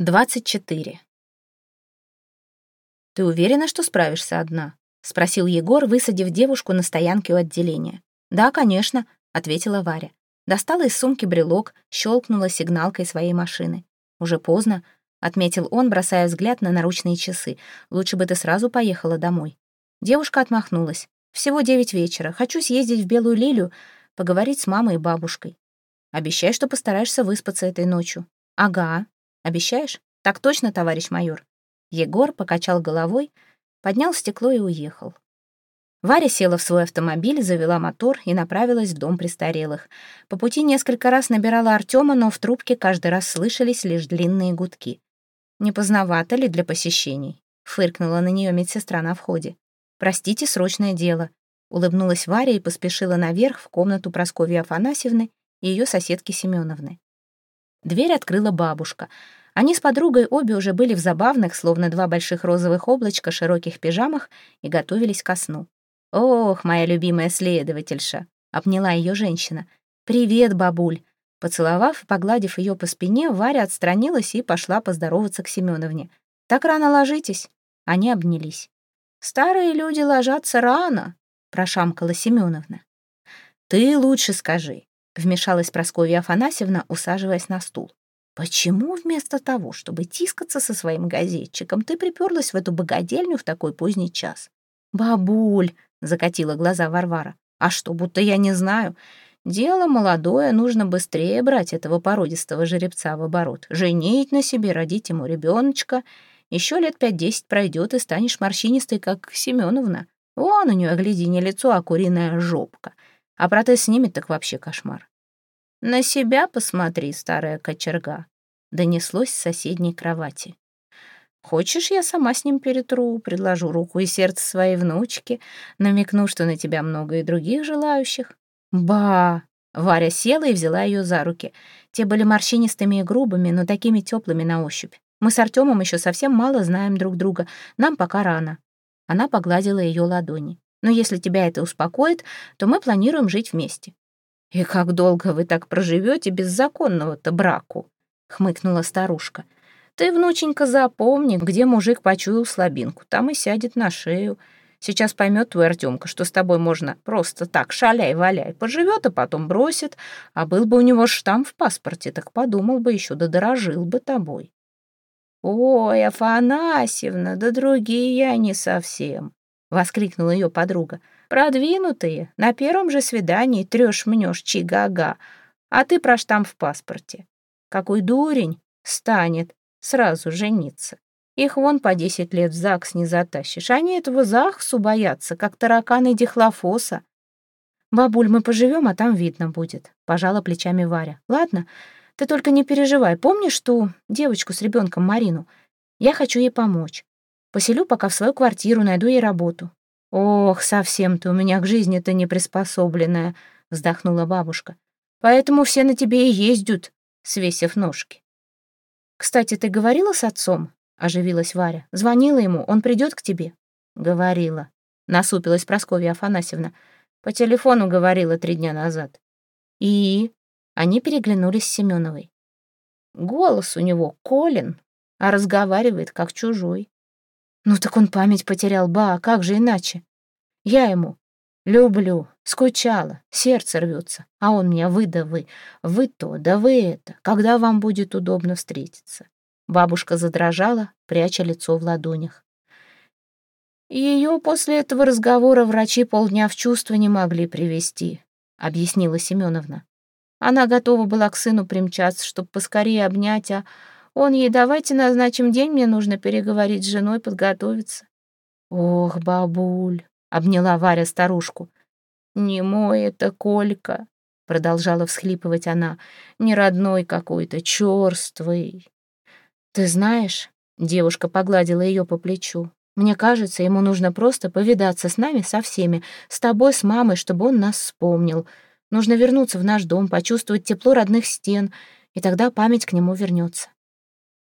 24. «Ты уверена, что справишься одна?» — спросил Егор, высадив девушку на стоянке у отделения. «Да, конечно», — ответила Варя. Достала из сумки брелок, щелкнула сигналкой своей машины. «Уже поздно», — отметил он, бросая взгляд на наручные часы. «Лучше бы ты сразу поехала домой». Девушка отмахнулась. «Всего девять вечера. Хочу съездить в Белую Лилию, поговорить с мамой и бабушкой. Обещай, что постараешься выспаться этой ночью». «Ага», Обещаешь? Так точно, товарищ майор?» Егор покачал головой, поднял стекло и уехал. Варя села в свой автомобиль, завела мотор и направилась в дом престарелых. По пути несколько раз набирала Артема, но в трубке каждый раз слышались лишь длинные гудки. «Не поздновато ли для посещений?» — фыркнула на нее медсестра на входе. «Простите, срочное дело», — улыбнулась Варя и поспешила наверх в комнату Прасковьи Афанасьевны и ее соседки Семеновны. Дверь открыла бабушка. Они с подругой обе уже были в забавных, словно два больших розовых облачка, широких пижамах и готовились ко сну. «Ох, моя любимая следовательша!» — обняла ее женщина. «Привет, бабуль!» Поцеловав и погладив ее по спине, Варя отстранилась и пошла поздороваться к Семеновне. «Так рано ложитесь?» Они обнялись. «Старые люди ложатся рано», — прошамкала Семеновна. «Ты лучше скажи, Вмешалась Прасковья Афанасьевна, усаживаясь на стул. «Почему вместо того, чтобы тискаться со своим газетчиком, ты приперлась в эту богадельню в такой поздний час?» «Бабуль!» — закатила глаза Варвара. «А что, будто я не знаю? Дело молодое, нужно быстрее брать этого породистого жеребца в оборот, женить на себе, родить ему ребеночка. Еще лет пять-десять пройдет, и станешь морщинистой, как Семеновна. Вон у нее, гляди, не лицо, а куриная жопка. А протез снимет, так вообще кошмар. «На себя посмотри, старая кочерга», — донеслось с соседней кровати. «Хочешь, я сама с ним перетру, предложу руку и сердце своей внучки, намекну, что на тебя много и других желающих?» «Ба!» Варя села и взяла ее за руки. Те были морщинистыми и грубыми, но такими теплыми на ощупь. Мы с Артемом еще совсем мало знаем друг друга, нам пока рано. Она погладила ее ладони. Но если тебя это успокоит, то мы планируем жить вместе». «И как долго вы так проживете без законного-то браку?» — хмыкнула старушка. «Ты, внученька, запомни, где мужик почуял слабинку, там и сядет на шею. Сейчас поймет твой Артемка, что с тобой можно просто так шаляй-валяй, поживет, а потом бросит. А был бы у него штамп в паспорте, так подумал бы еще, да дорожил бы тобой». «Ой, Афанасьевна, да другие я не совсем воскликнула ее подруга. «Продвинутые, на первом же свидании трешь-мнешь чигага, а ты про штамп в паспорте. Какой дурень станет сразу жениться. Их вон по десять лет в ЗАГС не затащишь. Они этого ЗАГСу боятся, как тараканы дихлофоса. «Бабуль, мы поживем, а там видно будет», — пожала плечами Варя. «Ладно, ты только не переживай. Помнишь ту девочку с ребенком Марину? Я хочу ей помочь. Поселю пока в свою квартиру, найду ей работу». «Ох, совсем ты у меня к жизни-то не приспособленная», — вздохнула бабушка. «Поэтому все на тебе и ездят, свесив ножки». «Кстати, ты говорила с отцом?» — оживилась Варя. «Звонила ему, он придет к тебе?» «Говорила», — насупилась Прасковья Афанасьевна. «По телефону говорила три дня назад». «И?» Они переглянулись с Семеновой. «Голос у него Колин, а разговаривает как чужой. Ну так он память потерял, ба, как же иначе? Я ему люблю, скучала, сердце рвется, а он меня вы да вы, вы то, да вы это, когда вам будет удобно встретиться. Бабушка задрожала, пряча лицо в ладонях. Ее после этого разговора врачи полдня в чувство не могли привести, объяснила Семеновна. Она готова была к сыну примчаться, чтобы поскорее обнять, а он ей, давайте назначим день, мне нужно переговорить с женой, подготовиться. Ох, бабуль, обняла Варя старушку. Не мой это Колька, продолжала всхлипывать она, не родной какой-то, черствый. Ты знаешь, девушка погладила ее по плечу, мне кажется, ему нужно просто повидаться с нами со всеми, с тобой, с мамой, чтобы он нас вспомнил. Нужно вернуться в наш дом, почувствовать тепло родных стен, и тогда память к нему вернется.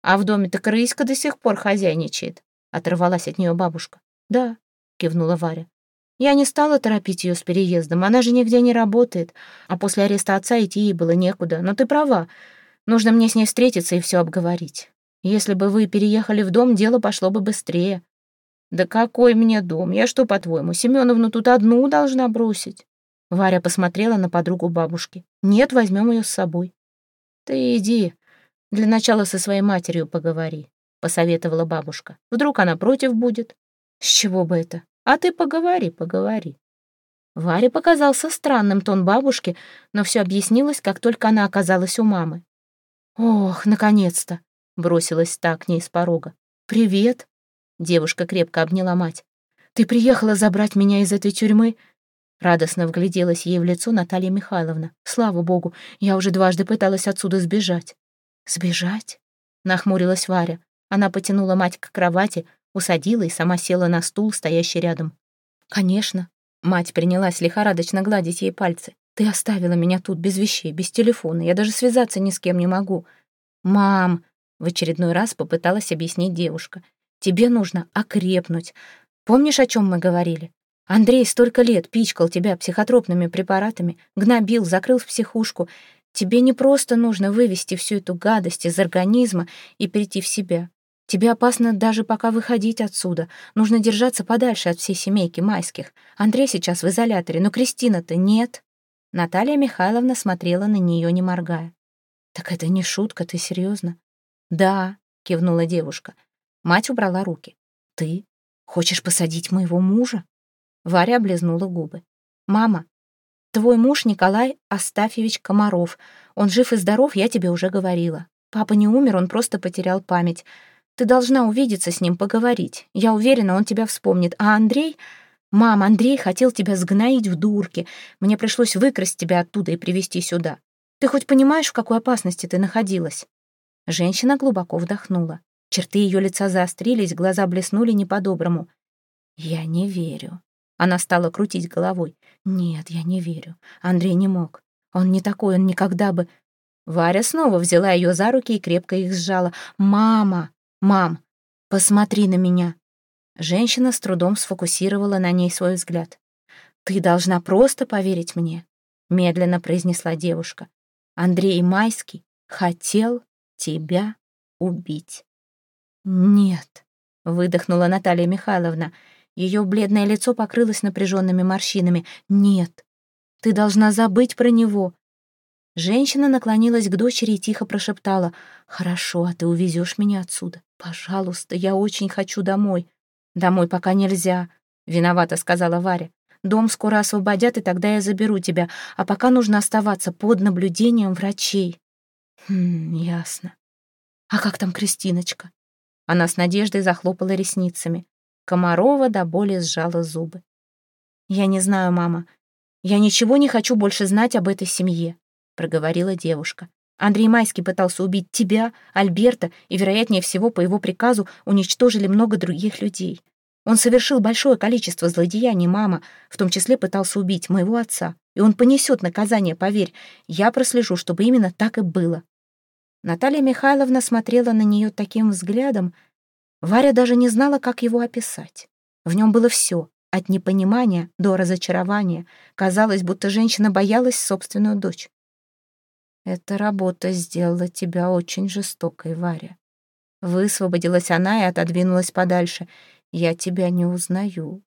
А в доме-то крыська до сих пор хозяйничает. Оторвалась от нее бабушка. Да, кивнула Варя. Я не стала торопить ее с переездом, она же нигде не работает, а после ареста отца идти ей было некуда. Но ты права, нужно мне с ней встретиться и все обговорить. Если бы вы переехали в дом, дело пошло бы быстрее. Да какой мне дом? Я что, по-твоему, Семеновну тут одну должна бросить? Варя посмотрела на подругу бабушки. Нет, возьмем ее с собой. Ты иди, для начала со своей матерью поговори, посоветовала бабушка. Вдруг она против будет? С чего бы это? А ты поговори, поговори. Варе показался странным тон бабушки, но все объяснилось, как только она оказалась у мамы. «Ох, наконец-то!» — бросилась та к ней с порога. «Привет!» — девушка крепко обняла мать. «Ты приехала забрать меня из этой тюрьмы?» Радостно вгляделась ей в лицо Наталья Михайловна. «Слава богу, я уже дважды пыталась отсюда сбежать». «Сбежать?» — нахмурилась Варя. Она потянула мать к кровати, усадила и сама села на стул, стоящий рядом. «Конечно». Мать принялась лихорадочно гладить ей пальцы. «Ты оставила меня тут без вещей, без телефона. Я даже связаться ни с кем не могу». «Мам!» — в очередной раз попыталась объяснить девушка. «Тебе нужно окрепнуть. Помнишь, о чем мы говорили? Андрей столько лет пичкал тебя психотропными препаратами, гнобил, закрыл в психушку. Тебе не просто нужно вывести всю эту гадость из организма и прийти в себя. Тебе опасно даже пока выходить отсюда. Нужно держаться подальше от всей семейки майских. Андрей сейчас в изоляторе, но Кристина-то нет». Наталья Михайловна смотрела на нее, не моргая. «Так это не шутка, ты серьезно?» «Да», — кивнула девушка. Мать убрала руки. «Ты хочешь посадить моего мужа?» Варя облизнула губы. «Мама, твой муж Николай Астафьевич Комаров. Он жив и здоров, я тебе уже говорила. Папа не умер, он просто потерял память. Ты должна увидеться с ним, поговорить. Я уверена, он тебя вспомнит. А Андрей... Мам, Андрей хотел тебя сгноить в дурке. Мне пришлось выкрасть тебя оттуда и привезти сюда. Ты хоть понимаешь, в какой опасности ты находилась?» Женщина глубоко вдохнула. Черты ее лица заострились, глаза блеснули не по-доброму. «Я не верю». Она стала крутить головой. «Нет, я не верю. Андрей не мог. Он не такой, он никогда бы...» Варя снова взяла ее за руки и крепко их сжала. «Мама!» «Мам, посмотри на меня!» Женщина с трудом сфокусировала на ней свой взгляд. «Ты должна просто поверить мне», — медленно произнесла девушка. «Андрей Майский хотел тебя убить». «Нет», — выдохнула Наталья Михайловна. Ее бледное лицо покрылось напряженными морщинами. «Нет, ты должна забыть про него. Женщина наклонилась к дочери и тихо прошептала. «Хорошо, а ты увезешь меня отсюда? Пожалуйста, я очень хочу домой». «Домой пока нельзя», — виновата сказала Варя. «Дом скоро освободят, и тогда я заберу тебя, а пока нужно оставаться под наблюдением врачей». «Хм, ясно. А как там Кристиночка?» Она с надеждой захлопала ресницами. Комарова до боли сжала зубы. «Я не знаю, мама. Я ничего не хочу больше знать об этой семье проговорила девушка. Андрей Майский пытался убить тебя, Альберта, и, вероятнее всего, по его приказу уничтожили много других людей. Он совершил большое количество злодеяний, мама, в том числе пытался убить моего отца. И он понесет наказание, поверь. Я прослежу, чтобы именно так и было. Наталья Михайловна смотрела на нее таким взглядом. Варя даже не знала, как его описать. В нем было все, от непонимания до разочарования. Казалось, будто женщина боялась собственную дочь. Эта работа сделала тебя очень жестокой, Варя. Высвободилась она и отодвинулась подальше. Я тебя не узнаю.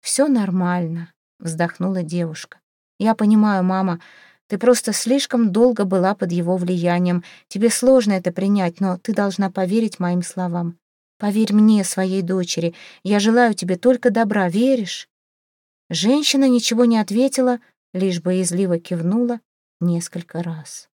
Все нормально, вздохнула девушка. Я понимаю, мама, ты просто слишком долго была под его влиянием. Тебе сложно это принять, но ты должна поверить моим словам. Поверь мне, своей дочери. Я желаю тебе только добра, веришь?» Женщина ничего не ответила, лишь боязливо кивнула несколько раз.